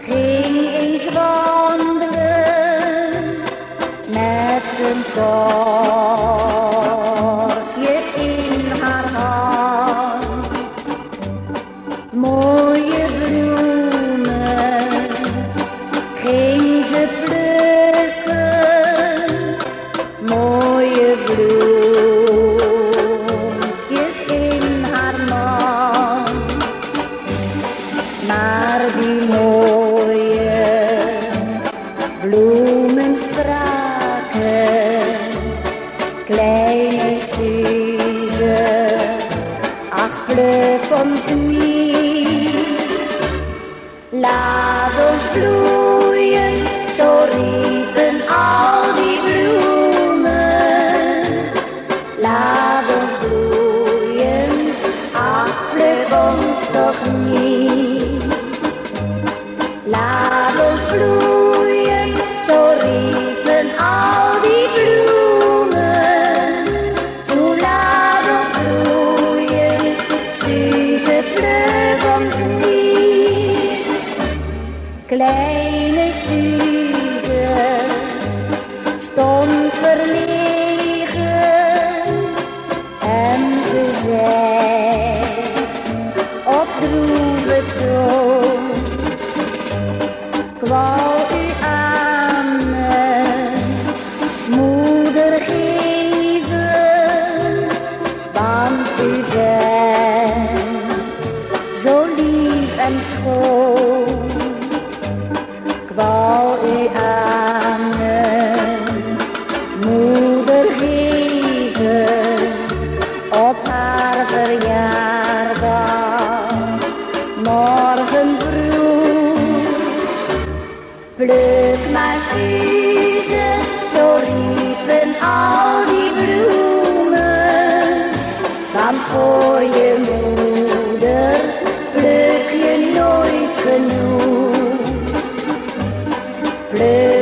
Ging eens wandelen met een toon. Bloemen spraken, kleine Suze, ach pluk ons niet. Laat ons bloeien, zo riepen al die bloemen. Laat ons bloeien, ach pluk ons toch niet. Laat ons bloeien, Kleine Suze stond verlegen en ze zei op droeve toon. Wou u aan mijn moeder geven, want u bent zo lief en schoon wou u aan moeder geven op haar verjaardag. Morgen vroeg, pluk maar Suze, zo riepen al die bloemen. van voor je moeder pluk je nooit genoeg. play.